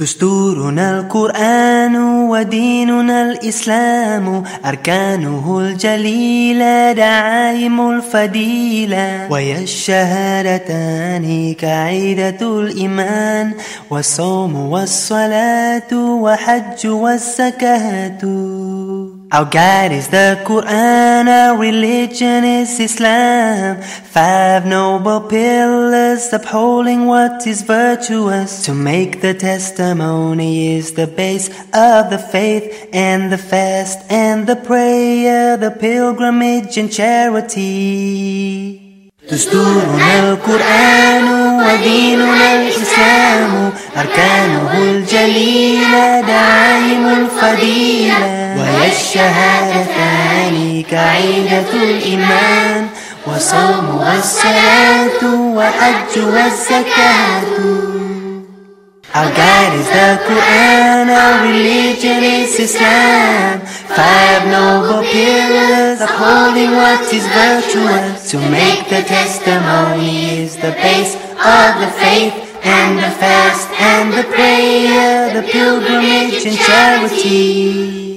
دستورنا القرآن وديننا الإسلام أركانه الجليلة دعائم الفديلة ويا الشهادتان كعيدة الإيمان والصوم والصلاة وحج والزكاة. Our guide is the Quran, our religion is Islam. Five noble pillars upholding what is virtuous. To make the testimony is the base of the faith and the fast and the prayer, the pilgrimage and charity. دستورنا القرآن وديننا الإسلام أركانه الجليلة دعائم الفضيلة وهي الشهادتان كعيدة الإيمان وصوم والصلاة وحج والزكاة Our guide is the Quran, our religion is Islam. Five noble pillars upholding what is virtuous. To make the testimony is the base of the faith and the fast and the prayer, the pilgrimage and charity.